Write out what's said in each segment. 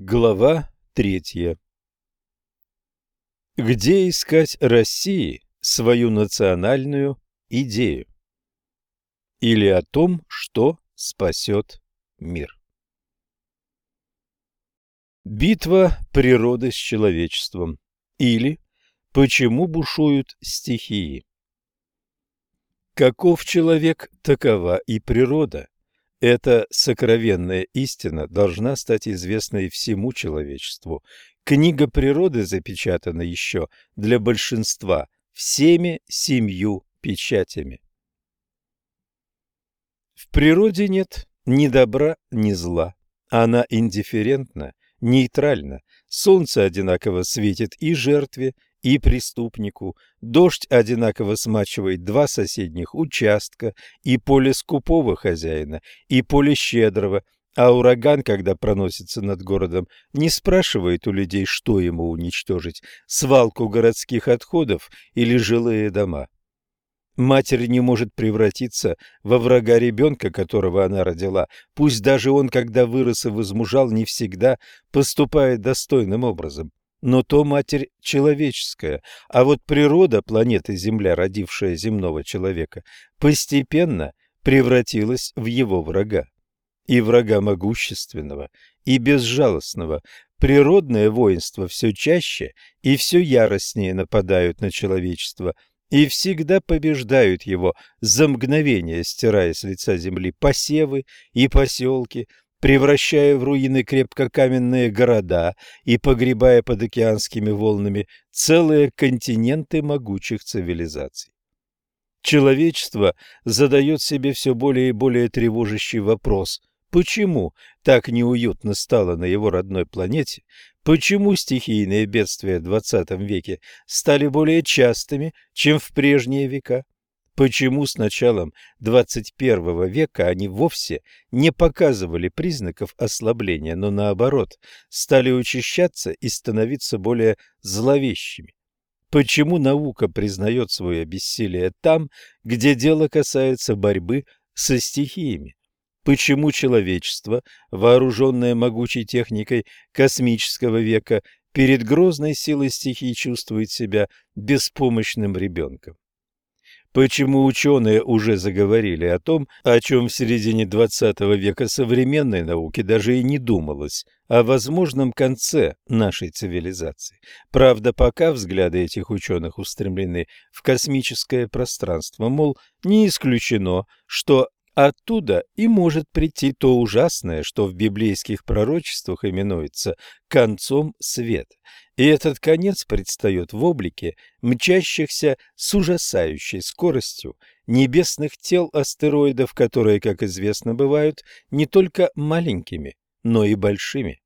Глава третья Где искать России свою национальную идею? Или о том, что спасет мир? Битва природы с человечеством. Или почему бушуют стихии? Каков человек, такова и природа. Эта сокровенная истина должна стать известной всему человечеству. Книга природы запечатана еще для большинства всеми семью печатями. В природе нет ни добра, ни зла. Она индифферентна, нейтральна. Солнце одинаково светит и жертве, и преступнику. Дождь одинаково смачивает два соседних участка, и поле скупого хозяина, и поле щедрого, а ураган, когда проносится над городом, не спрашивает у людей, что ему уничтожить – свалку городских отходов или жилые дома. Матерь не может превратиться во врага ребенка, которого она родила, пусть даже он, когда вырос и возмужал, не всегда поступает достойным образом но то матерь человеческая, а вот природа планеты Земля, родившая земного человека, постепенно превратилась в его врага. И врага могущественного, и безжалостного. Природное воинство все чаще и все яростнее нападают на человечество и всегда побеждают его за мгновение, стирая с лица земли посевы и поселки, превращая в руины крепкокаменные города и погребая под океанскими волнами целые континенты могучих цивилизаций. Человечество задает себе все более и более тревожащий вопрос – Почему так неуютно стало на его родной планете? Почему стихийные бедствия в XX веке стали более частыми, чем в прежние века? Почему с началом XXI века они вовсе не показывали признаков ослабления, но наоборот стали учащаться и становиться более зловещими? Почему наука признает свое бессилие там, где дело касается борьбы со стихиями? Почему человечество, вооруженное могучей техникой космического века, перед грозной силой стихий чувствует себя беспомощным ребенком? Почему ученые уже заговорили о том, о чем в середине XX века современной науки даже и не думалось, о возможном конце нашей цивилизации. Правда, пока взгляды этих ученых устремлены в космическое пространство, мол, не исключено, что Оттуда и может прийти то ужасное, что в библейских пророчествах именуется «концом света». И этот конец предстает в облике мчащихся с ужасающей скоростью небесных тел астероидов, которые, как известно, бывают не только маленькими, но и большими.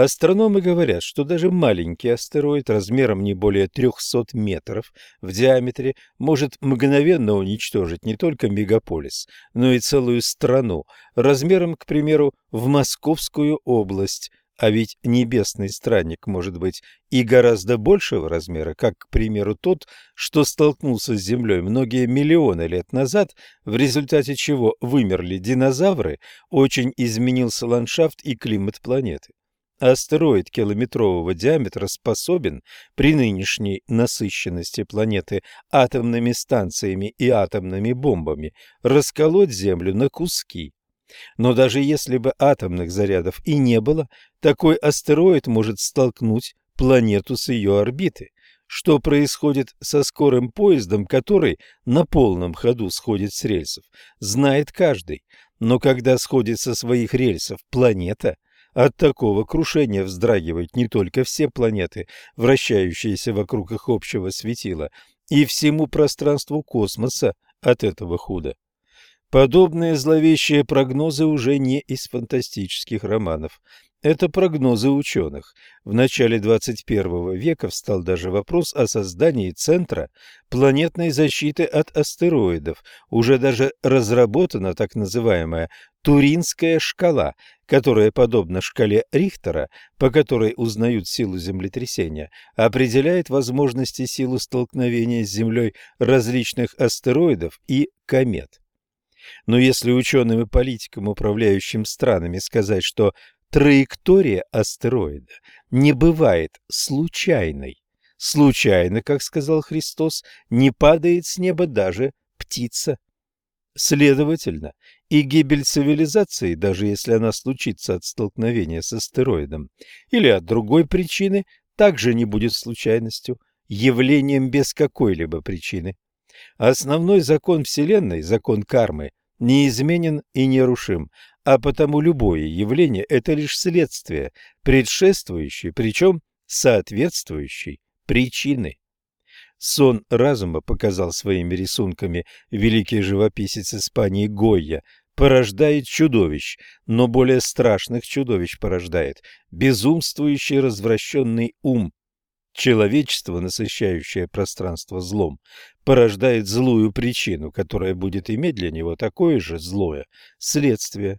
Астрономы говорят, что даже маленький астероид размером не более 300 метров в диаметре может мгновенно уничтожить не только мегаполис, но и целую страну, размером, к примеру, в Московскую область, а ведь небесный странник может быть и гораздо большего размера, как, к примеру, тот, что столкнулся с Землей многие миллионы лет назад, в результате чего вымерли динозавры, очень изменился ландшафт и климат планеты. Астероид километрового диаметра способен при нынешней насыщенности планеты атомными станциями и атомными бомбами расколоть Землю на куски. Но даже если бы атомных зарядов и не было, такой астероид может столкнуть планету с ее орбиты. Что происходит со скорым поездом, который на полном ходу сходит с рельсов, знает каждый. Но когда сходит со своих рельсов планета – от такого крушения вздрагивают не только все планеты, вращающиеся вокруг их общего светила, и всему пространству космоса от этого худа. Подобные зловещие прогнозы уже не из фантастических романов. Это прогнозы ученых. В начале 21 века встал даже вопрос о создании центра планетной защиты от астероидов. Уже даже разработана так называемая Туринская шкала, которая, подобно шкале Рихтера, по которой узнают силу землетрясения, определяет возможности силы столкновения с Землей различных астероидов и комет. Но если ученым и политикам, управляющим странами, сказать, что траектория астероида не бывает случайной. Случайно, как сказал Христос, не падает с неба даже птица. Следовательно, и гибель цивилизации, даже если она случится от столкновения с астероидом или от другой причины, также не будет случайностью, явлением без какой-либо причины. Основной закон Вселенной, закон кармы, неизменен и нерушим, а потому любое явление – это лишь следствие, предшествующее, причем соответствующей причины. Сон разума показал своими рисунками великий живописец Испании Гойя, порождает чудовищ, но более страшных чудовищ порождает безумствующий развращенный ум. Человечество, насыщающее пространство злом, порождает злую причину, которая будет иметь для него такое же злое следствие.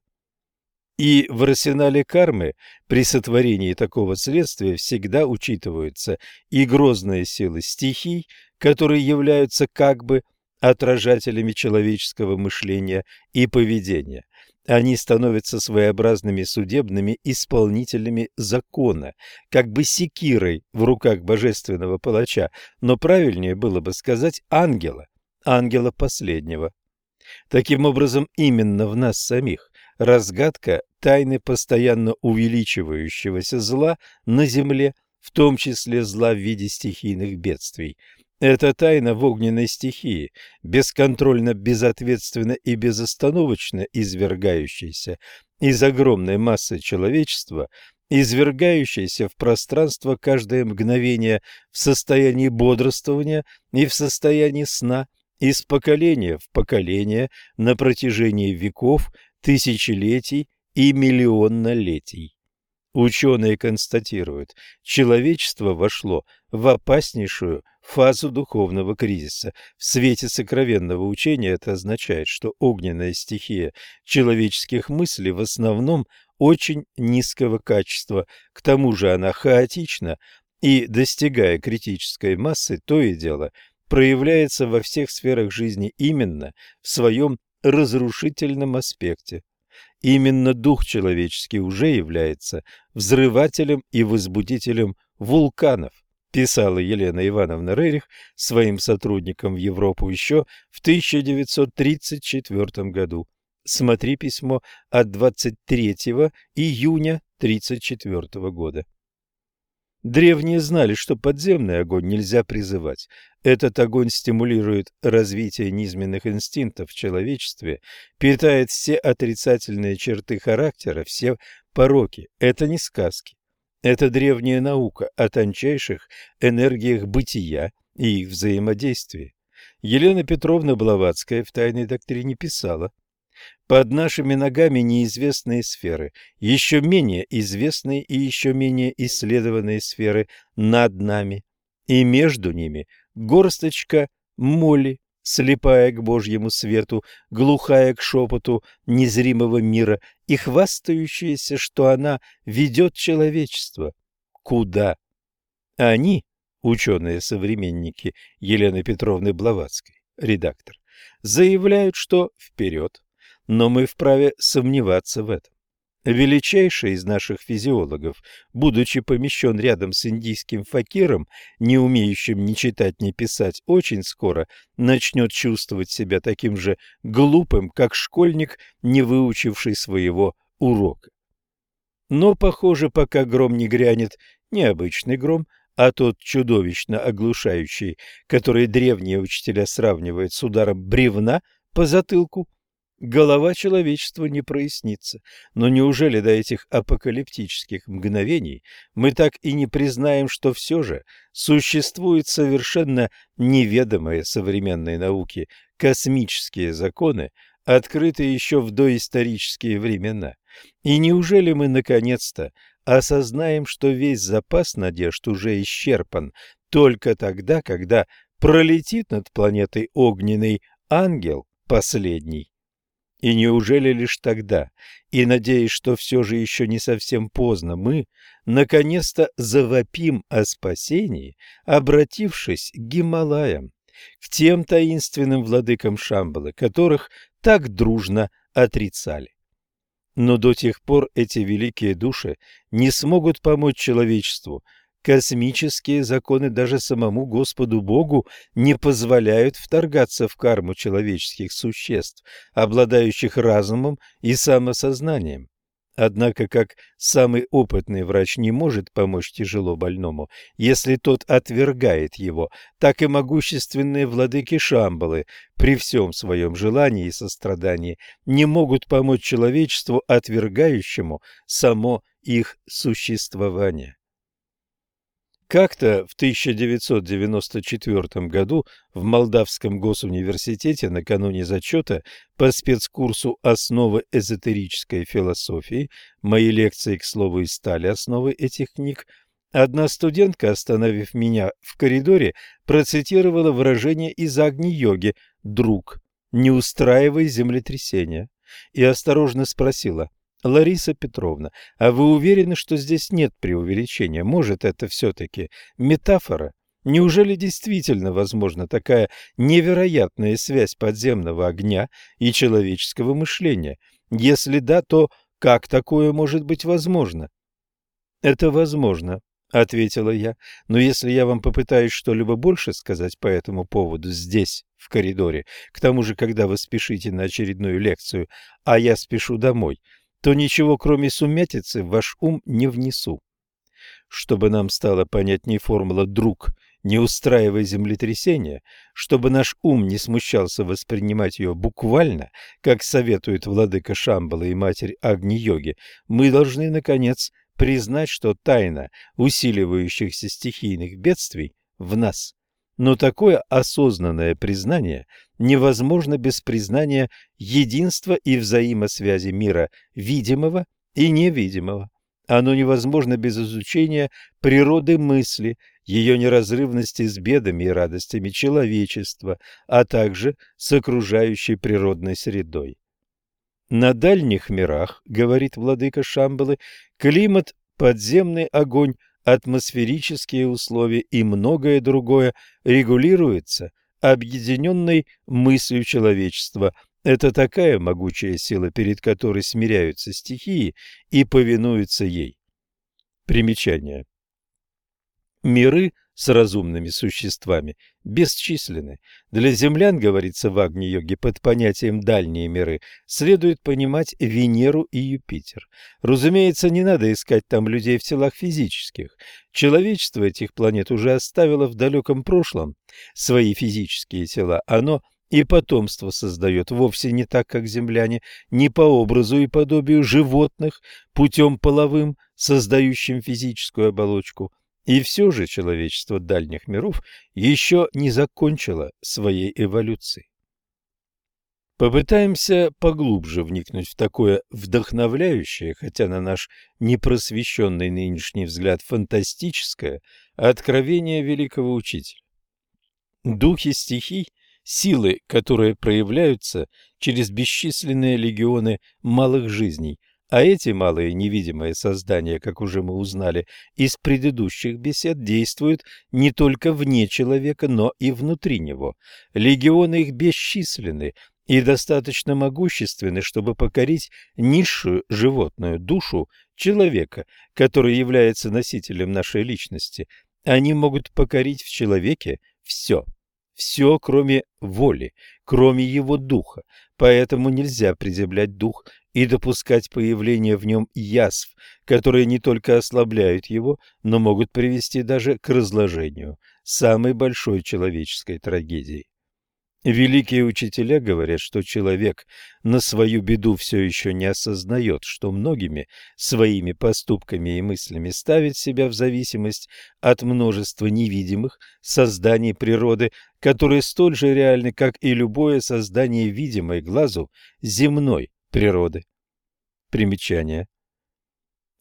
И в арсенале кармы при сотворении такого следствия всегда учитываются и грозные силы стихий, которые являются как бы отражателями человеческого мышления и поведения. Они становятся своеобразными судебными исполнителями закона, как бы секирой в руках божественного палача, но правильнее было бы сказать ангела, ангела последнего. Таким образом, именно в нас самих разгадка тайны постоянно увеличивающегося зла на земле, в том числе зла в виде стихийных бедствий. Эта тайна в огненной стихии, бесконтрольно, безответственно и безостановочно извергающаяся из огромной массы человечества, извергающаяся в пространство каждое мгновение в состоянии бодрствования и в состоянии сна, из поколения в поколение на протяжении веков, тысячелетий и миллионнолетий. Ученые констатируют, человечество вошло в опаснейшую фазу духовного кризиса. В свете сокровенного учения это означает, что огненная стихия человеческих мыслей в основном очень низкого качества, к тому же она хаотична и, достигая критической массы, то и дело проявляется во всех сферах жизни именно в своем разрушительном аспекте. Именно дух человеческий уже является взрывателем и возбудителем вулканов, писала Елена Ивановна Рерих своим сотрудникам в Европу еще в 1934 году. Смотри письмо от 23 июня 1934 года. Древние знали, что подземный огонь нельзя призывать. Этот огонь стимулирует развитие низменных инстинктов в человечестве, питает все отрицательные черты характера, все пороки. Это не сказки. Это древняя наука о тончайших энергиях бытия и их взаимодействии. Елена Петровна Блаватская в «Тайной доктрине» писала, под нашими ногами неизвестные сферы, еще менее известные и еще менее исследованные сферы над нами, и между ними горсточка моли, слепая к Божьему свету, глухая к шепоту незримого мира и хвастающаяся, что она ведет человечество. Куда? Они, ученые-современники Елены Петровны Блаватской, редактор, заявляют, что вперед, но мы вправе сомневаться в этом. Величайший из наших физиологов, будучи помещен рядом с индийским факиром, не умеющим ни читать, ни писать, очень скоро начнет чувствовать себя таким же глупым, как школьник, не выучивший своего урока. Но, похоже, пока гром не грянет, не обычный гром, а тот чудовищно оглушающий, который древние учителя сравнивают с ударом бревна по затылку, голова человечества не прояснится. Но неужели до этих апокалиптических мгновений мы так и не признаем, что все же существуют совершенно неведомые современной науке космические законы, открытые еще в доисторические времена? И неужели мы наконец-то осознаем, что весь запас надежд уже исчерпан только тогда, когда пролетит над планетой огненный ангел последний? И неужели лишь тогда, и надеясь, что все же еще не совсем поздно, мы наконец-то завопим о спасении, обратившись к Гималаям, к тем таинственным владыкам Шамбалы, которых так дружно отрицали? Но до тех пор эти великие души не смогут помочь человечеству. Космические законы даже самому Господу Богу не позволяют вторгаться в карму человеческих существ, обладающих разумом и самосознанием. Однако, как самый опытный врач не может помочь тяжело больному, если тот отвергает его, так и могущественные владыки Шамбалы при всем своем желании и сострадании не могут помочь человечеству, отвергающему само их существование. Как-то в 1994 году в Молдавском госуниверситете накануне зачета по спецкурсу «Основы эзотерической философии» мои лекции, к слову, и стали основой этих книг, одна студентка, остановив меня в коридоре, процитировала выражение из Агни-йоги «Друг, не устраивай землетрясения» и осторожно спросила Лариса Петровна, а вы уверены, что здесь нет преувеличения? Может, это все-таки метафора? Неужели действительно возможна такая невероятная связь подземного огня и человеческого мышления? Если да, то как такое может быть возможно? Это возможно, ответила я. Но если я вам попытаюсь что-либо больше сказать по этому поводу здесь, в коридоре, к тому же, когда вы спешите на очередную лекцию, а я спешу домой, то ничего, кроме сумятицы, в ваш ум не внесу. Чтобы нам стала понятней формула «друг», не устраивая землетрясения, чтобы наш ум не смущался воспринимать ее буквально, как советует владыка Шамбала и матерь Агни-йоги, мы должны, наконец, признать, что тайна усиливающихся стихийных бедствий в нас. Но такое осознанное признание невозможно без признания единства и взаимосвязи мира видимого и невидимого. Оно невозможно без изучения природы мысли, ее неразрывности с бедами и радостями человечества, а также с окружающей природной средой. На дальних мирах, говорит владыка Шамбалы, климат, подземный огонь, атмосферические условия и многое другое регулируется объединенной мыслью человечества. Это такая могучая сила, перед которой смиряются стихии и повинуются ей. Примечание. Миры с разумными существами бесчисленны. Для землян, говорится в Агни-йоге, под понятием «дальние миры», следует понимать Венеру и Юпитер. Разумеется, не надо искать там людей в телах физических. Человечество этих планет уже оставило в далеком прошлом свои физические тела. Оно и потомство создает вовсе не так, как земляне, не по образу и подобию животных, путем половым, создающим физическую оболочку, и все же человечество дальних миров еще не закончило своей эволюции. Попытаемся поглубже вникнуть в такое вдохновляющее, хотя на наш непросвещенный нынешний взгляд фантастическое, откровение великого учителя. Духи стихий – силы, которые проявляются через бесчисленные легионы малых жизней, а эти малые невидимые создания, как уже мы узнали из предыдущих бесед, действуют не только вне человека, но и внутри него. Легионы их бесчисленны и достаточно могущественны, чтобы покорить низшую животную душу человека, который является носителем нашей личности. Они могут покорить в человеке все все, кроме воли, кроме его духа, поэтому нельзя приземлять дух и допускать появление в нем язв, которые не только ослабляют его, но могут привести даже к разложению, самой большой человеческой трагедии. Великие учителя говорят, что человек на свою беду все еще не осознает, что многими своими поступками и мыслями ставит себя в зависимость от множества невидимых созданий природы, которые столь же реальны, как и любое создание видимой глазу земной природы. Примечание.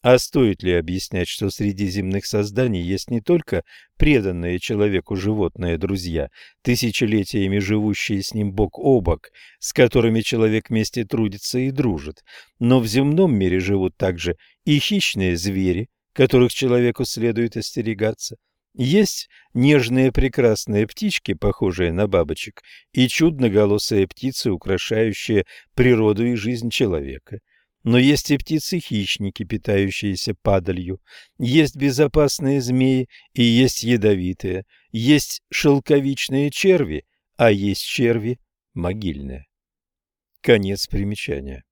А стоит ли объяснять, что среди земных созданий есть не только преданные человеку животные друзья, тысячелетиями живущие с ним бок о бок, с которыми человек вместе трудится и дружит, но в земном мире живут также и хищные звери, которых человеку следует остерегаться. Есть нежные прекрасные птички, похожие на бабочек, и чудноголосые птицы, украшающие природу и жизнь человека. Но есть и птицы-хищники, питающиеся падалью, есть безопасные змеи и есть ядовитые, есть шелковичные черви, а есть черви могильные. Конец примечания.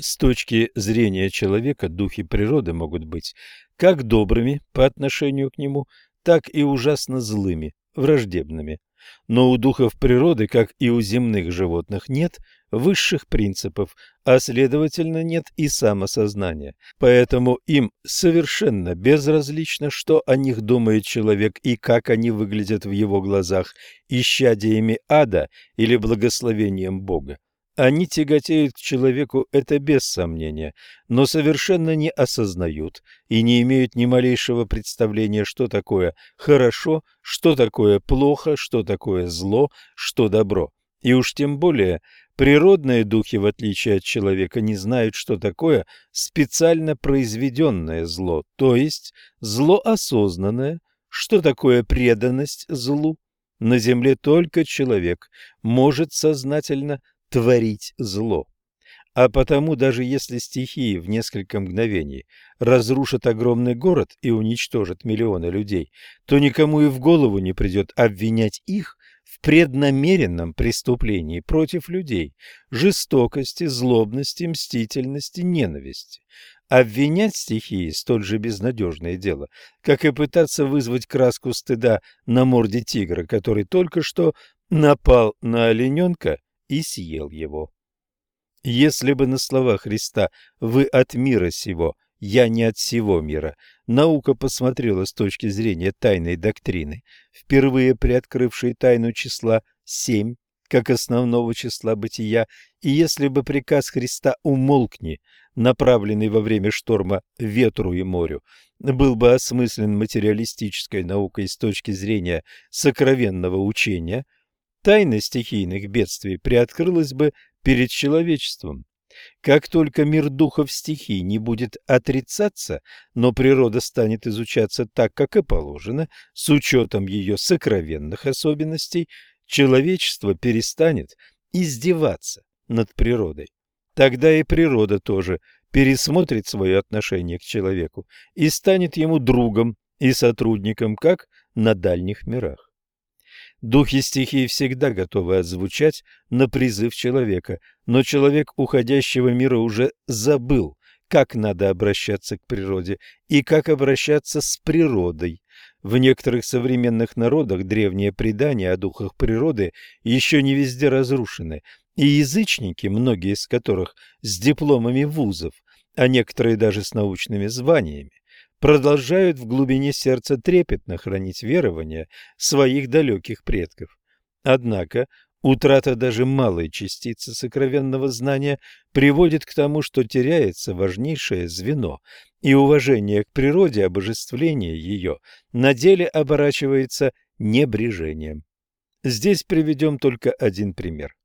С точки зрения человека духи природы могут быть как добрыми по отношению к нему, так и ужасно злыми, враждебными. Но у духов природы, как и у земных животных, нет высших принципов, а следовательно нет и самосознания. Поэтому им совершенно безразлично, что о них думает человек и как они выглядят в его глазах, исчадиями ада или благословением Бога. Они тяготеют к человеку, это без сомнения, но совершенно не осознают и не имеют ни малейшего представления, что такое хорошо, что такое плохо, что такое зло, что добро. И уж тем более природные духи, в отличие от человека, не знают, что такое специально произведенное зло, то есть зло осознанное, что такое преданность злу. На земле только человек может сознательно творить зло. А потому даже если стихии в несколько мгновений разрушат огромный город и уничтожат миллионы людей, то никому и в голову не придет обвинять их в преднамеренном преступлении против людей, жестокости, злобности, мстительности, ненависти. Обвинять стихии столь же безнадежное дело, как и пытаться вызвать краску стыда на морде тигра, который только что напал на олененка и съел его. Если бы на слова Христа «Вы от мира сего, я не от всего мира» наука посмотрела с точки зрения тайной доктрины, впервые приоткрывшей тайну числа семь как основного числа бытия, и если бы приказ Христа «умолкни», направленный во время шторма ветру и морю, был бы осмыслен материалистической наукой с точки зрения сокровенного учения – тайна стихийных бедствий приоткрылась бы перед человечеством. Как только мир духов стихий не будет отрицаться, но природа станет изучаться так, как и положено, с учетом ее сокровенных особенностей, человечество перестанет издеваться над природой. Тогда и природа тоже пересмотрит свое отношение к человеку и станет ему другом и сотрудником, как на дальних мирах. Духи стихии всегда готовы отзвучать на призыв человека, но человек уходящего мира уже забыл, как надо обращаться к природе и как обращаться с природой. В некоторых современных народах древние предания о духах природы еще не везде разрушены, и язычники, многие из которых с дипломами вузов, а некоторые даже с научными званиями, продолжают в глубине сердца трепетно хранить верования своих далеких предков. Однако утрата даже малой частицы сокровенного знания приводит к тому, что теряется важнейшее звено, и уважение к природе, обожествление ее на деле оборачивается небрежением. Здесь приведем только один пример.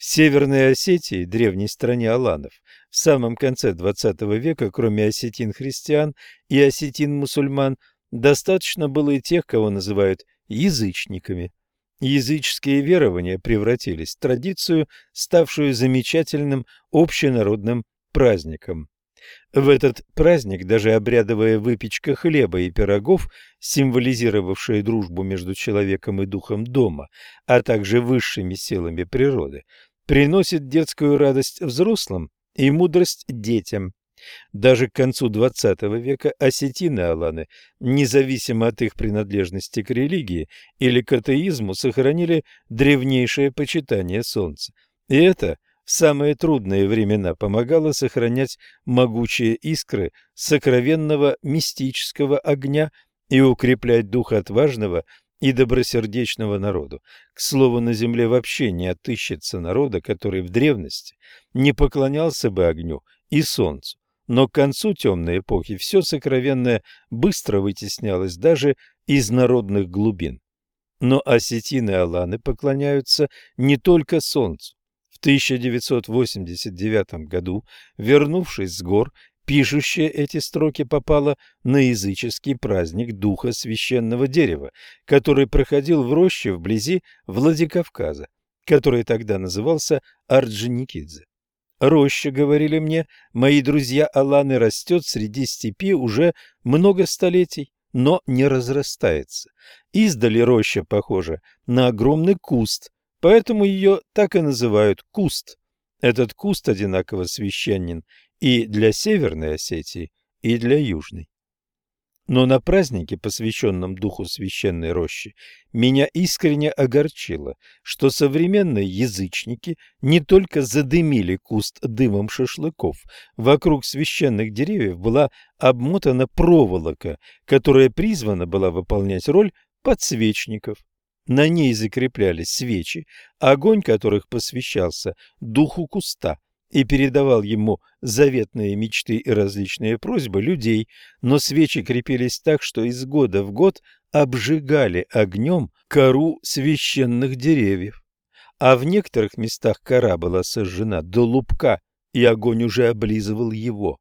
В Северной Осетии, древней стране аланов, в самом конце XX века, кроме осетин-христиан и осетин-мусульман, достаточно было и тех, кого называют язычниками. Языческие верования превратились в традицию, ставшую замечательным общенародным праздником. В этот праздник даже обрядовая выпечка хлеба и пирогов, символизировавшая дружбу между человеком и духом дома, а также высшими силами природы, приносит детскую радость взрослым и мудрость детям. Даже к концу XX века осетины-аланы, независимо от их принадлежности к религии или к атеизму, сохранили древнейшее почитание солнца. И это в самые трудные времена помогало сохранять могучие искры сокровенного мистического огня и укреплять дух отважного и добросердечного народу. К слову, на земле вообще не отыщется народа, который в древности не поклонялся бы огню и солнцу. Но к концу темной эпохи все сокровенное быстро вытеснялось даже из народных глубин. Но осетины-аланы поклоняются не только солнцу. В 1989 году, вернувшись с гор, Пишущая эти строки попала на языческий праздник Духа Священного Дерева, который проходил в роще вблизи Владикавказа, который тогда назывался Орджоникидзе. Роща, говорили мне, мои друзья Аланы, растет среди степи уже много столетий, но не разрастается. Издали роща похожа на огромный куст, поэтому ее так и называют куст. Этот куст одинаково священен и для Северной Осетии, и для Южной. Но на празднике, посвященном духу священной рощи, меня искренне огорчило, что современные язычники не только задымили куст дымом шашлыков, вокруг священных деревьев была обмотана проволока, которая призвана была выполнять роль подсвечников. На ней закреплялись свечи, огонь которых посвящался духу куста – и передавал ему заветные мечты и различные просьбы людей, но свечи крепились так, что из года в год обжигали огнем кору священных деревьев. А в некоторых местах кора была сожжена до лупка, и огонь уже облизывал его.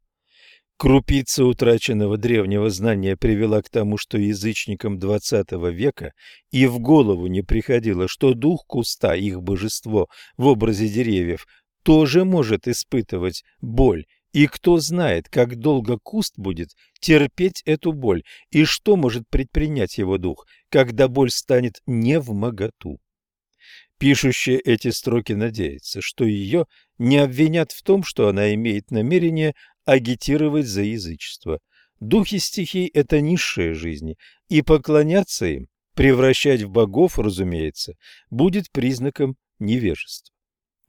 Крупица утраченного древнего знания привела к тому, что язычникам XX века и в голову не приходило, что дух куста, их божество в образе деревьев, тоже может испытывать боль, и кто знает, как долго куст будет терпеть эту боль, и что может предпринять его дух, когда боль станет не в моготу. Пишущая эти строки надеется, что ее не обвинят в том, что она имеет намерение агитировать за язычество. Духи стихий – это низшие жизни, и поклоняться им, превращать в богов, разумеется, будет признаком невежества.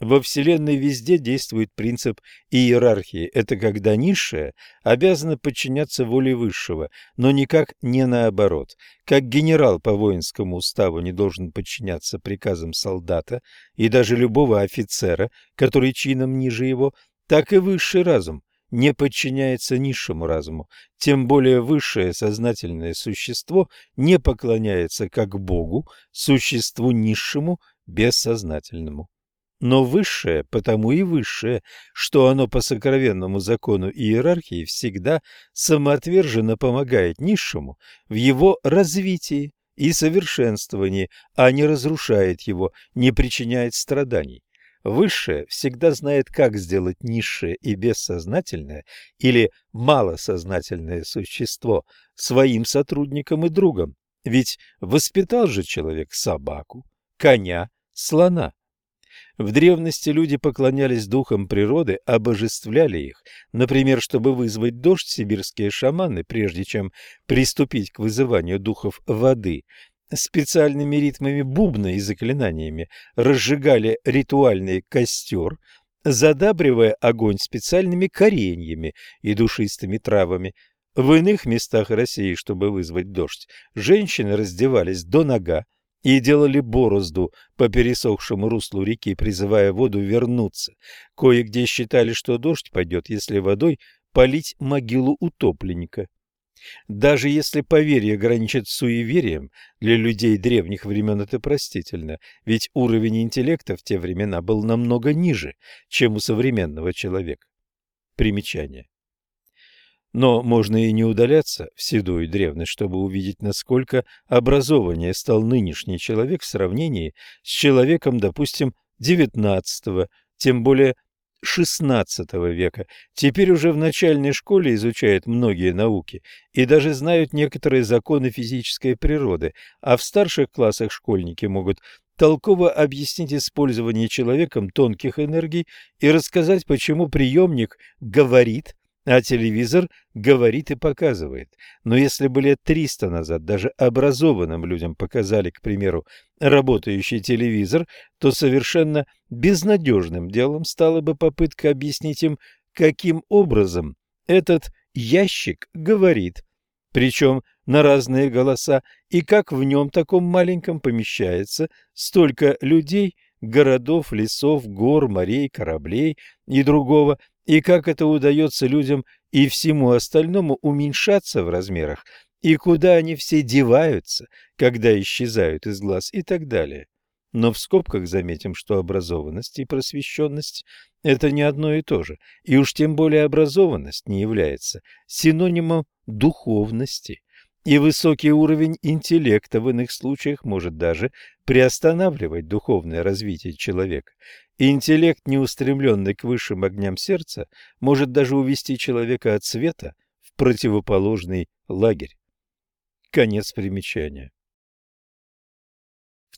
Во Вселенной везде действует принцип иерархии. Это когда низшее обязано подчиняться воле высшего, но никак не наоборот. Как генерал по воинскому уставу не должен подчиняться приказам солдата и даже любого офицера, который чином ниже его, так и высший разум не подчиняется низшему разуму, тем более высшее сознательное существо не поклоняется как Богу, существу низшему, бессознательному но высшее потому и высшее, что оно по сокровенному закону иерархии всегда самоотверженно помогает низшему в его развитии и совершенствовании, а не разрушает его, не причиняет страданий. Высшее всегда знает, как сделать низшее и бессознательное или малосознательное существо своим сотрудником и другом, ведь воспитал же человек собаку, коня, слона. В древности люди поклонялись духам природы, обожествляли их. Например, чтобы вызвать дождь, сибирские шаманы, прежде чем приступить к вызыванию духов воды, специальными ритмами бубна и заклинаниями разжигали ритуальный костер, задабривая огонь специальными кореньями и душистыми травами. В иных местах России, чтобы вызвать дождь, женщины раздевались до нога, и делали борозду по пересохшему руслу реки, призывая воду вернуться. Кое-где считали, что дождь пойдет, если водой полить могилу утопленника. Даже если поверье граничит с суеверием, для людей древних времен это простительно, ведь уровень интеллекта в те времена был намного ниже, чем у современного человека. Примечание. Но можно и не удаляться в седую древность, чтобы увидеть, насколько образованнее стал нынешний человек в сравнении с человеком, допустим, XIX, тем более XVI века. Теперь уже в начальной школе изучают многие науки и даже знают некоторые законы физической природы, а в старших классах школьники могут толково объяснить использование человеком тонких энергий и рассказать, почему приемник говорит, а телевизор говорит и показывает. Но если бы лет 300 назад даже образованным людям показали, к примеру, работающий телевизор, то совершенно безнадежным делом стала бы попытка объяснить им, каким образом этот ящик говорит, причем на разные голоса, и как в нем таком маленьком помещается столько людей, городов, лесов, гор, морей, кораблей и другого, и как это удается людям и всему остальному уменьшаться в размерах, и куда они все деваются, когда исчезают из глаз и так далее. Но в скобках заметим, что образованность и просвещенность – это не одно и то же, и уж тем более образованность не является синонимом духовности. И высокий уровень интеллекта в иных случаях может даже приостанавливать духовное развитие человека. Интеллект, не устремленный к высшим огням сердца, может даже увести человека от света в противоположный лагерь. Конец примечания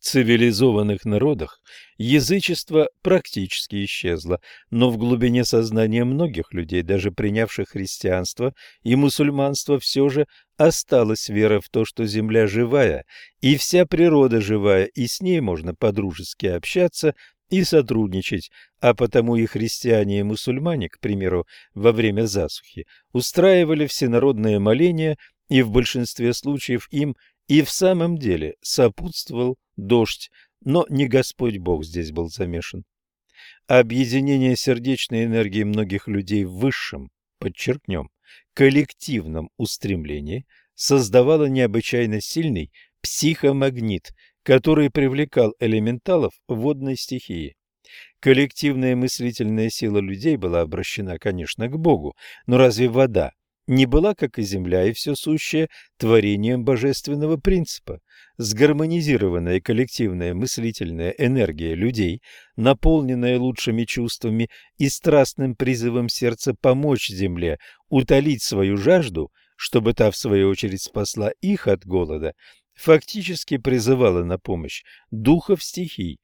цивилизованных народах язычество практически исчезло, но в глубине сознания многих людей, даже принявших христианство и мусульманство, все же осталась вера в то, что земля живая, и вся природа живая, и с ней можно подружески общаться и сотрудничать, а потому и христиане, и мусульмане, к примеру, во время засухи, устраивали всенародное моление, и в большинстве случаев им и в самом деле сопутствовал дождь, но не Господь Бог здесь был замешан. Объединение сердечной энергии многих людей в высшем, подчеркнем, коллективном устремлении создавало необычайно сильный психомагнит, который привлекал элементалов водной стихии. Коллективная мыслительная сила людей была обращена, конечно, к Богу, но разве вода не была, как и земля и все сущее, творением божественного принципа. Сгармонизированная коллективная мыслительная энергия людей, наполненная лучшими чувствами и страстным призывом сердца помочь земле утолить свою жажду, чтобы та, в свою очередь, спасла их от голода, фактически призывала на помощь духов стихий,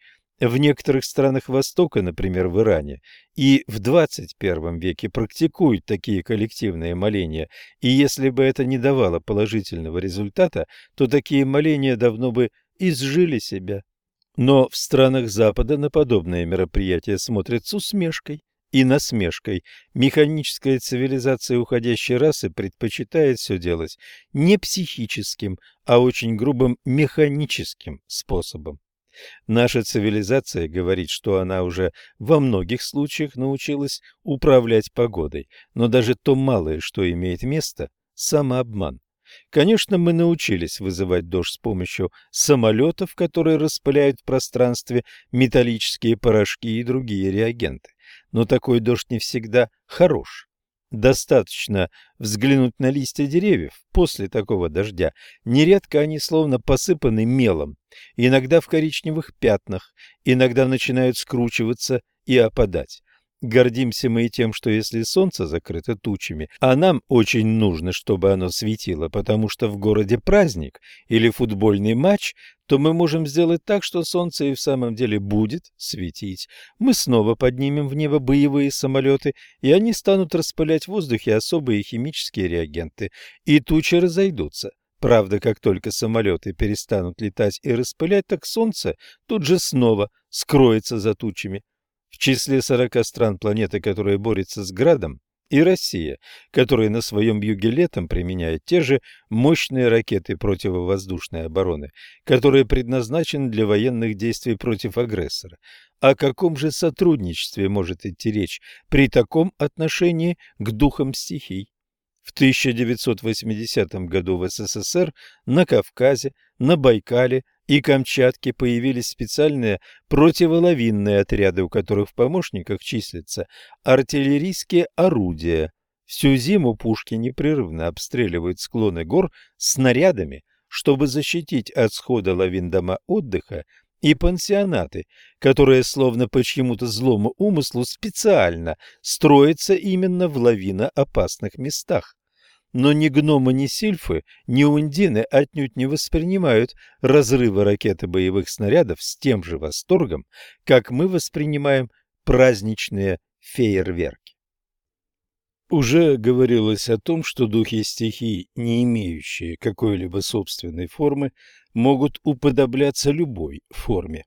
в некоторых странах Востока, например, в Иране, и в 21 веке практикуют такие коллективные моления, и если бы это не давало положительного результата, то такие моления давно бы изжили себя. Но в странах Запада на подобные мероприятия смотрят с усмешкой и насмешкой. Механическая цивилизация уходящей расы предпочитает все делать не психическим, а очень грубым механическим способом. Наша цивилизация говорит, что она уже во многих случаях научилась управлять погодой, но даже то малое, что имеет место – самообман. Конечно, мы научились вызывать дождь с помощью самолетов, которые распыляют в пространстве металлические порошки и другие реагенты. Но такой дождь не всегда хорош. Достаточно взглянуть на листья деревьев после такого дождя. Нередко они словно посыпаны мелом, иногда в коричневых пятнах, иногда начинают скручиваться и опадать. Гордимся мы и тем, что если солнце закрыто тучами, а нам очень нужно, чтобы оно светило, потому что в городе праздник или футбольный матч, то мы можем сделать так, что солнце и в самом деле будет светить. Мы снова поднимем в небо боевые самолеты, и они станут распылять в воздухе особые химические реагенты, и тучи разойдутся. Правда, как только самолеты перестанут летать и распылять, так солнце тут же снова скроется за тучами. В числе 40 стран планеты, которые борются с градом, и Россия, которая на своем юге летом применяет те же мощные ракеты противовоздушной обороны, которые предназначены для военных действий против агрессора. О каком же сотрудничестве может идти речь при таком отношении к духам стихий? В 1980 году в СССР, на Кавказе, на Байкале и Камчатке появились специальные противоловинные отряды, у которых в помощниках числятся артиллерийские орудия. Всю зиму пушки непрерывно обстреливают склоны гор снарядами, чтобы защитить от схода лавин дома отдыха и пансионаты, которые, словно по чьему-то злому умыслу, специально строятся именно в лавиноопасных местах. Но ни гномы, ни сильфы, ни ундины отнюдь не воспринимают разрывы ракеты боевых снарядов с тем же восторгом, как мы воспринимаем праздничные фейерверки. Уже говорилось о том, что духи стихий, не имеющие какой-либо собственной формы, могут уподобляться любой форме.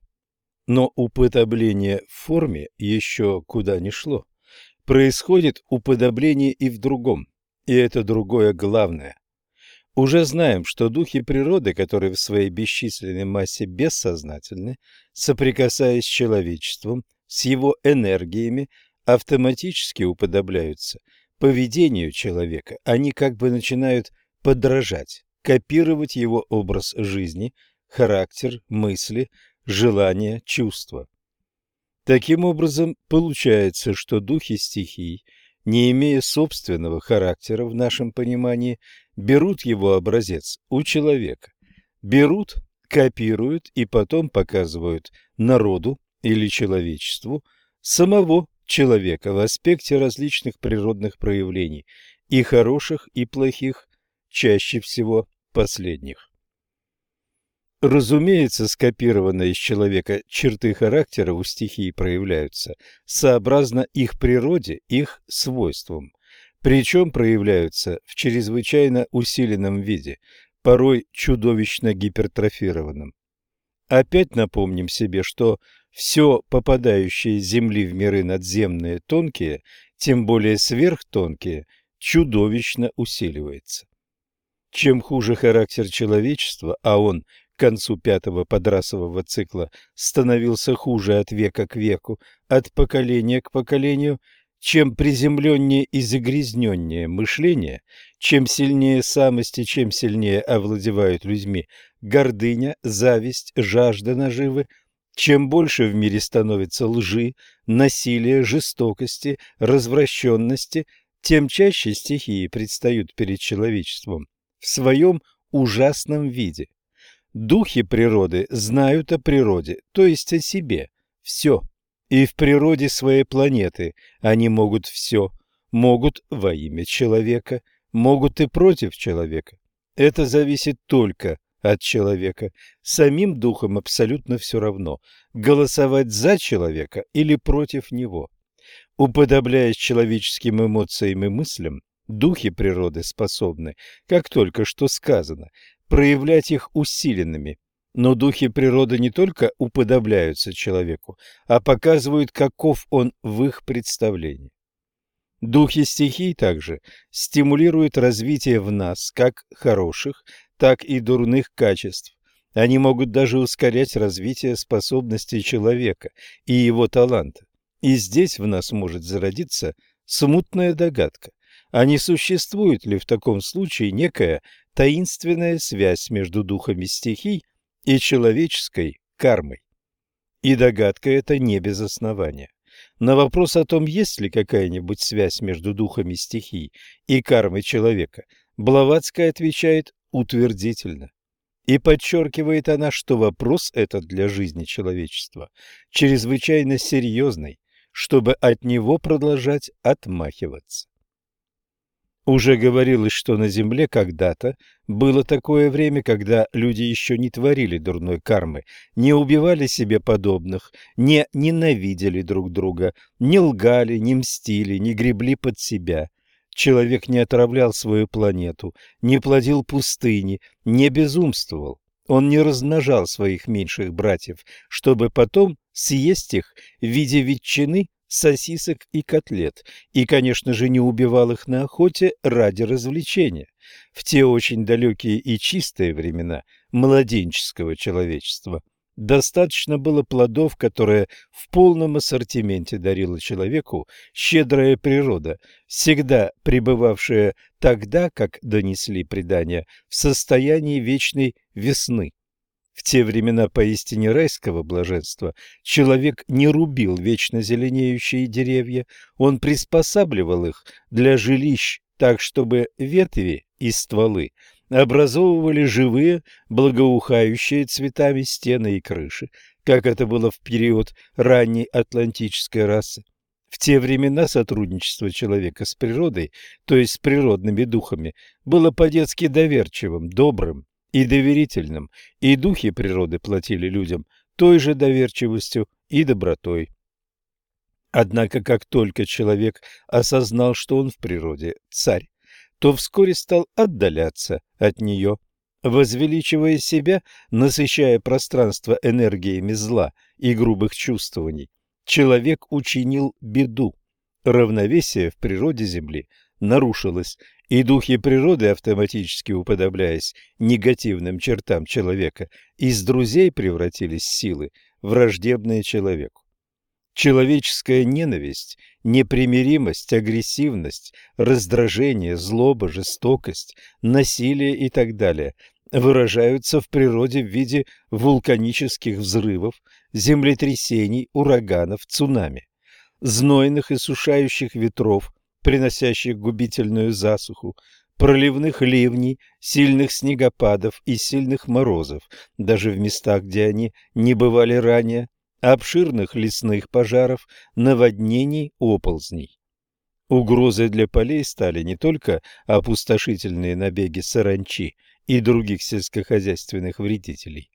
Но уподобление в форме еще куда ни шло. Происходит уподобление и в другом, и это другое главное. Уже знаем, что духи природы, которые в своей бесчисленной массе бессознательны, соприкасаясь с человечеством, с его энергиями, автоматически уподобляются поведению человека. Они как бы начинают подражать, копировать его образ жизни, характер, мысли, желания, чувства. Таким образом, получается, что духи стихий не имея собственного характера в нашем понимании, берут его образец у человека. Берут, копируют и потом показывают народу или человечеству самого человека в аспекте различных природных проявлений, и хороших, и плохих, чаще всего последних. Разумеется, скопированные из человека черты характера у стихий проявляются сообразно их природе, их свойствам, причем проявляются в чрезвычайно усиленном виде, порой чудовищно гипертрофированном. Опять напомним себе, что все попадающее с Земли в миры надземные тонкие, тем более сверхтонкие, чудовищно усиливается. Чем хуже характер человечества, а он – концу пятого подрасового цикла становился хуже от века к веку, от поколения к поколению, чем приземленнее и загрязненнее мышление, чем сильнее самости, чем сильнее овладевают людьми гордыня, зависть, жажда наживы, чем больше в мире становится лжи, насилия, жестокости, развращенности, тем чаще стихии предстают перед человечеством в своем ужасном виде. Духи природы знают о природе, то есть о себе, все. И в природе своей планеты они могут все, могут во имя человека, могут и против человека. Это зависит только от человека. Самим духом абсолютно все равно, голосовать за человека или против него. Уподобляясь человеческим эмоциям и мыслям, духи природы способны, как только что сказано, проявлять их усиленными. Но духи природы не только уподобляются человеку, а показывают, каков он в их представлении. Духи стихий также стимулируют развитие в нас как хороших, так и дурных качеств. Они могут даже ускорять развитие способностей человека и его таланта. И здесь в нас может зародиться смутная догадка, а не существует ли в таком случае некая таинственная связь между духами стихий и человеческой кармой. И догадка эта не без основания. На вопрос о том, есть ли какая-нибудь связь между духами стихий и кармой человека, Блаватская отвечает утвердительно. И подчеркивает она, что вопрос этот для жизни человечества чрезвычайно серьезный, чтобы от него продолжать отмахиваться. Уже говорилось, что на Земле когда-то было такое время, когда люди еще не творили дурной кармы, не убивали себе подобных, не ненавидели друг друга, не лгали, не мстили, не гребли под себя. Человек не отравлял свою планету, не плодил пустыни, не безумствовал. Он не размножал своих меньших братьев, чтобы потом съесть их в виде ветчины сосисок и котлет, и, конечно же, не убивал их на охоте ради развлечения. В те очень далекие и чистые времена младенческого человечества достаточно было плодов, которые в полном ассортименте дарила человеку щедрая природа, всегда пребывавшая тогда, как донесли предания, в состоянии вечной весны. В те времена поистине райского блаженства человек не рубил вечно зеленеющие деревья, он приспосабливал их для жилищ так, чтобы ветви и стволы образовывали живые, благоухающие цветами стены и крыши, как это было в период ранней атлантической расы. В те времена сотрудничество человека с природой, то есть с природными духами, было по-детски доверчивым, добрым, и доверительным, и духи природы платили людям той же доверчивостью и добротой. Однако, как только человек осознал, что он в природе царь, то вскоре стал отдаляться от нее, возвеличивая себя, насыщая пространство энергиями зла и грубых чувствований. Человек учинил беду. Равновесие в природе Земли нарушилось, и духи природы, автоматически уподобляясь негативным чертам человека, из друзей превратились силы, враждебные человеку. Человеческая ненависть, непримиримость, агрессивность, раздражение, злоба, жестокость, насилие и так далее выражаются в природе в виде вулканических взрывов, землетрясений, ураганов, цунами, знойных и сушающих ветров, приносящих губительную засуху, проливных ливней, сильных снегопадов и сильных морозов, даже в местах, где они не бывали ранее, обширных лесных пожаров, наводнений, оползней. Угрозой для полей стали не только опустошительные набеги саранчи и других сельскохозяйственных вредителей.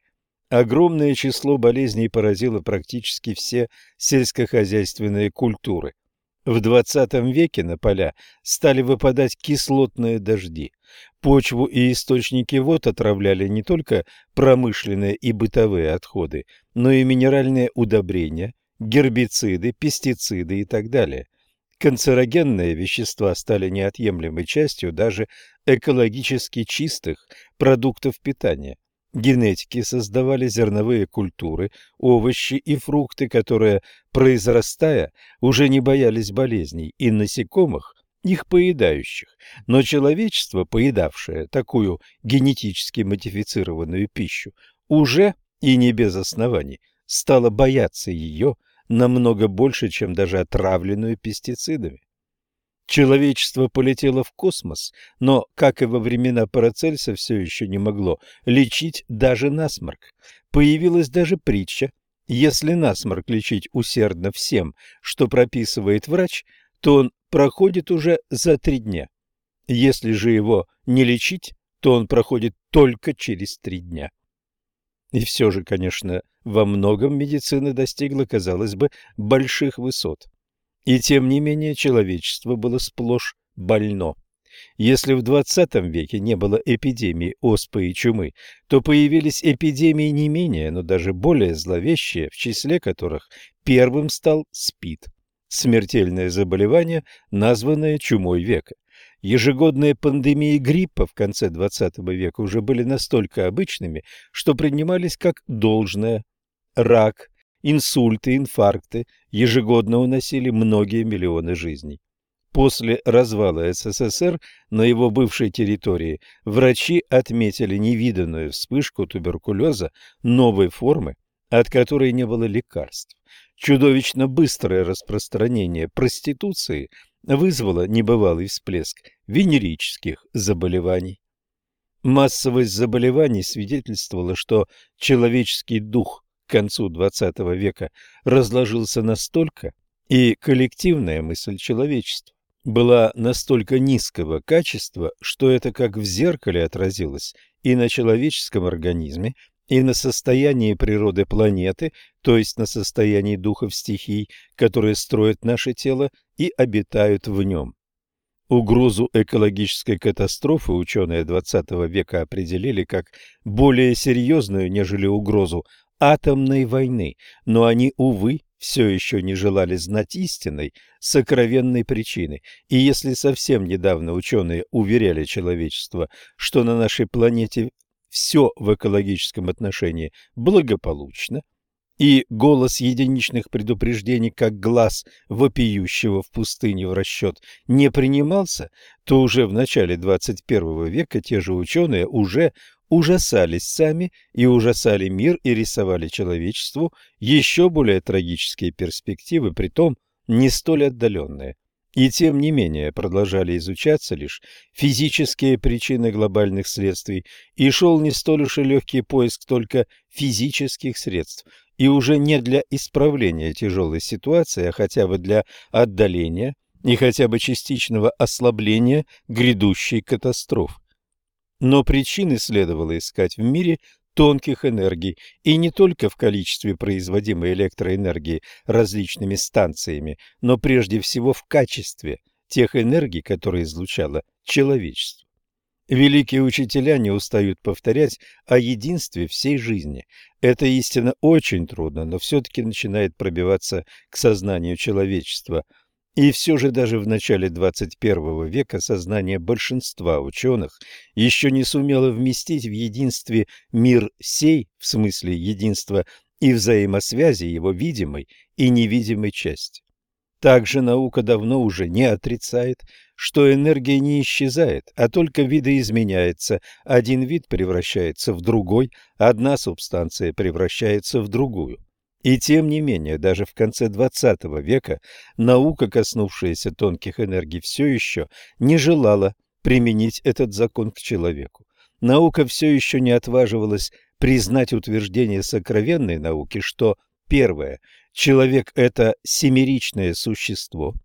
Огромное число болезней поразило практически все сельскохозяйственные культуры – в XX веке на поля стали выпадать кислотные дожди. Почву и источники вод отравляли не только промышленные и бытовые отходы, но и минеральные удобрения, гербициды, пестициды и так далее. Канцерогенные вещества стали неотъемлемой частью даже экологически чистых продуктов питания. Генетики создавали зерновые культуры, овощи и фрукты, которые, произрастая, уже не боялись болезней и насекомых, их поедающих, но человечество, поедавшее такую генетически модифицированную пищу, уже, и не без оснований, стало бояться ее намного больше, чем даже отравленную пестицидами. Человечество полетело в космос, но, как и во времена Парацельса, все еще не могло лечить даже насморк. Появилась даже притча. Если насморк лечить усердно всем, что прописывает врач, то он проходит уже за три дня. Если же его не лечить, то он проходит только через три дня. И все же, конечно, во многом медицина достигла, казалось бы, больших высот. И тем не менее человечество было сплошь больно. Если в XX веке не было эпидемии оспы и чумы, то появились эпидемии не менее, но даже более зловещие, в числе которых первым стал СПИД – смертельное заболевание, названное чумой века. Ежегодные пандемии гриппа в конце XX века уже были настолько обычными, что принимались как должное. Рак, инсульты, инфаркты ежегодно уносили многие миллионы жизней. После развала СССР на его бывшей территории врачи отметили невиданную вспышку туберкулеза новой формы, от которой не было лекарств. Чудовищно быстрое распространение проституции вызвало небывалый всплеск венерических заболеваний. Массовость заболеваний свидетельствовала, что человеческий дух к концу XX века разложился настолько, и коллективная мысль человечества была настолько низкого качества, что это как в зеркале отразилось и на человеческом организме, и на состоянии природы планеты, то есть на состоянии духов стихий, которые строят наше тело и обитают в нем. Угрозу экологической катастрофы ученые XX века определили как более серьезную, нежели угрозу атомной войны, но они, увы, все еще не желали знать истинной, сокровенной причины. И если совсем недавно ученые уверяли человечество, что на нашей планете все в экологическом отношении благополучно, и голос единичных предупреждений, как глаз вопиющего в пустыне в расчет, не принимался, то уже в начале 21 века те же ученые уже ужасались сами и ужасали мир и рисовали человечеству еще более трагические перспективы, притом не столь отдаленные. И тем не менее продолжали изучаться лишь физические причины глобальных следствий, и шел не столь уж и легкий поиск только физических средств, и уже не для исправления тяжелой ситуации, а хотя бы для отдаления и хотя бы частичного ослабления грядущей катастрофы. Но причины следовало искать в мире тонких энергий, и не только в количестве производимой электроэнергии различными станциями, но прежде всего в качестве тех энергий, которые излучало человечество. Великие учителя не устают повторять о единстве всей жизни. Эта истина очень трудно, но все-таки начинает пробиваться к сознанию человечества – и все же даже в начале 21 века сознание большинства ученых еще не сумело вместить в единстве мир сей, в смысле единства и взаимосвязи его видимой и невидимой части. Также наука давно уже не отрицает, что энергия не исчезает, а только видоизменяется. Один вид превращается в другой, одна субстанция превращается в другую. И тем не менее, даже в конце XX века наука, коснувшаяся тонких энергий, все еще не желала применить этот закон к человеку. Наука все еще не отваживалась признать утверждение сокровенной науки, что первое – человек – это семеричное существо,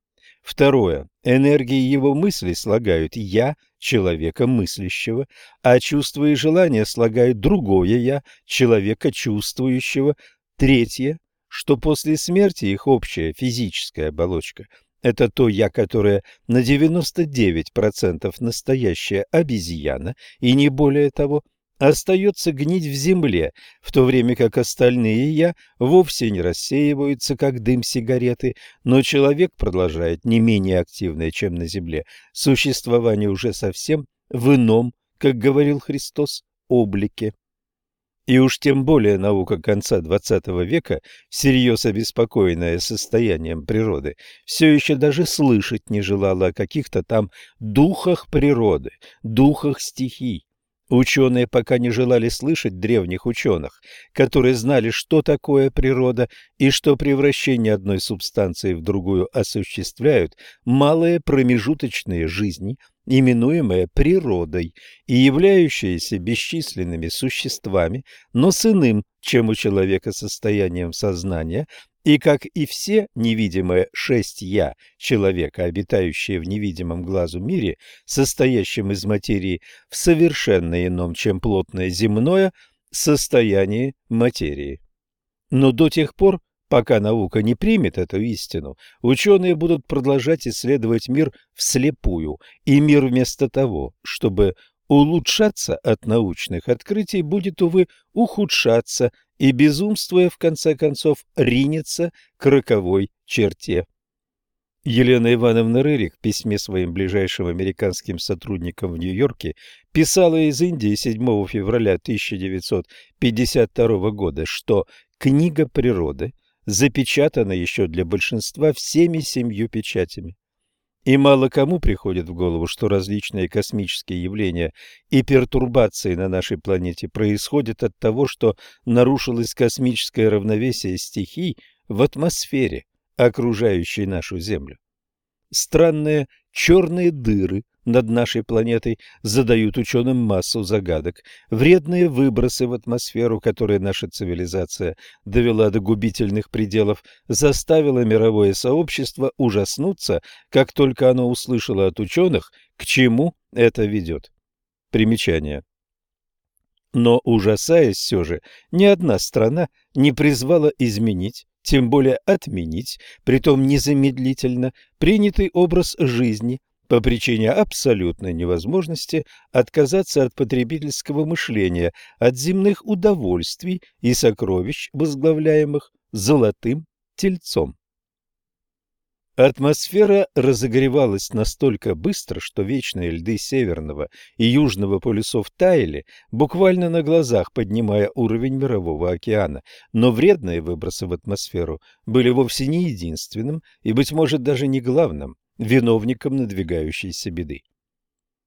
второе – энергии его мысли слагают «я» человека мыслящего, а чувства и желания слагают другое «я» человека чувствующего, третье – что после смерти их общая физическая оболочка это то «я», которое на 99% настоящая обезьяна, и не более того, остается гнить в земле, в то время как остальные «я» вовсе не рассеиваются, как дым сигареты, но человек продолжает не менее активное, чем на земле, существование уже совсем в ином, как говорил Христос, облике. И уж тем более наука конца XX века, всерьез обеспокоенная состоянием природы, все еще даже слышать не желала о каких-то там духах природы, духах стихий. Ученые пока не желали слышать древних ученых, которые знали, что такое природа и что превращение одной субстанции в другую осуществляют малые промежуточные жизни – именуемое природой и являющееся бесчисленными существами, но с иным, чем у человека состоянием сознания, и как и все невидимые шесть «я» человека, обитающие в невидимом глазу мире, состоящем из материи в совершенно ином, чем плотное земное, состоянии материи. Но до тех пор, Пока наука не примет эту истину, ученые будут продолжать исследовать мир вслепую, и мир вместо того, чтобы улучшаться от научных открытий, будет, увы, ухудшаться и, безумствуя, в конце концов, ринется к роковой черте. Елена Ивановна Рерих в письме своим ближайшим американским сотрудникам в Нью-Йорке писала из Индии 7 февраля 1952 года, что «Книга природы» запечатана еще для большинства всеми семью печатями. И мало кому приходит в голову, что различные космические явления и пертурбации на нашей планете происходят от того, что нарушилось космическое равновесие стихий в атмосфере, окружающей нашу Землю. Странные черные дыры над нашей планетой задают ученым массу загадок. Вредные выбросы в атмосферу, которые наша цивилизация довела до губительных пределов, заставило мировое сообщество ужаснуться, как только оно услышало от ученых, к чему это ведет. Примечание. Но, ужасаясь все же, ни одна страна не призвала изменить тем более отменить, притом незамедлительно, принятый образ жизни по причине абсолютной невозможности отказаться от потребительского мышления, от земных удовольствий и сокровищ, возглавляемых золотым тельцом. Атмосфера разогревалась настолько быстро, что вечные льды Северного и Южного полюсов таяли, буквально на глазах поднимая уровень Мирового океана, но вредные выбросы в атмосферу были вовсе не единственным и, быть может, даже не главным виновником надвигающейся беды.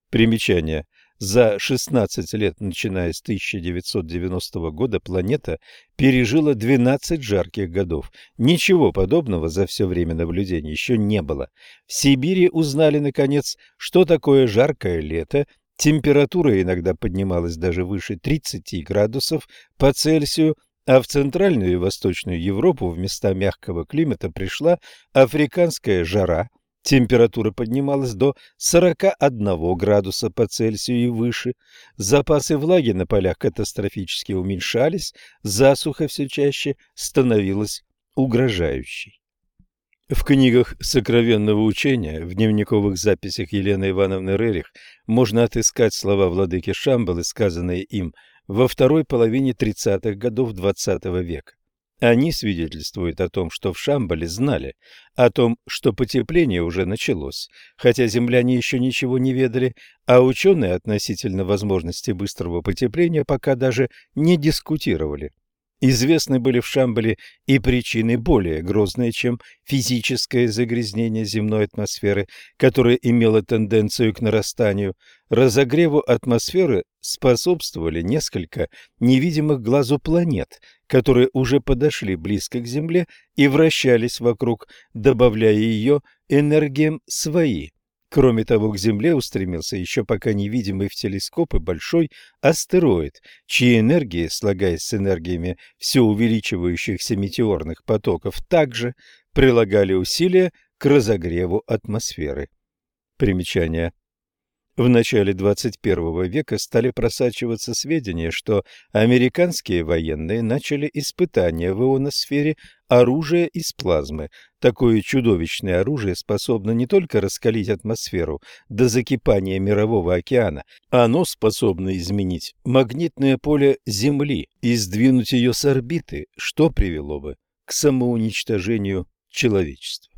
Примечание. За 16 лет, начиная с 1990 года, планета пережила 12 жарких годов. Ничего подобного за все время наблюдений еще не было. В Сибири узнали, наконец, что такое жаркое лето. Температура иногда поднималась даже выше 30 градусов по Цельсию, а в Центральную и Восточную Европу вместо мягкого климата пришла африканская жара – Температура поднималась до 41 градуса по Цельсию и выше. Запасы влаги на полях катастрофически уменьшались, засуха все чаще становилась угрожающей. В книгах сокровенного учения, в дневниковых записях Елены Ивановны Рерих можно отыскать слова владыки Шамбалы, сказанные им во второй половине 30-х годов XX -го века. Они свидетельствуют о том, что в Шамбале знали о том, что потепление уже началось, хотя земляне еще ничего не ведали, а ученые относительно возможности быстрого потепления пока даже не дискутировали. Известны были в Шамбале и причины более грозные, чем физическое загрязнение земной атмосферы, которое имело тенденцию к нарастанию. Разогреву атмосферы способствовали несколько невидимых глазу планет, которые уже подошли близко к Земле и вращались вокруг, добавляя ее энергиям свои. Кроме того, к Земле устремился еще пока невидимый в телескопы большой астероид, чьи энергии, слагаясь с энергиями все увеличивающихся метеорных потоков, также прилагали усилия к разогреву атмосферы. Примечание. В начале 21 века стали просачиваться сведения, что американские военные начали испытания в ионосфере оружия из плазмы. Такое чудовищное оружие способно не только раскалить атмосферу до закипания мирового океана, оно способно изменить магнитное поле Земли и сдвинуть ее с орбиты, что привело бы к самоуничтожению человечества.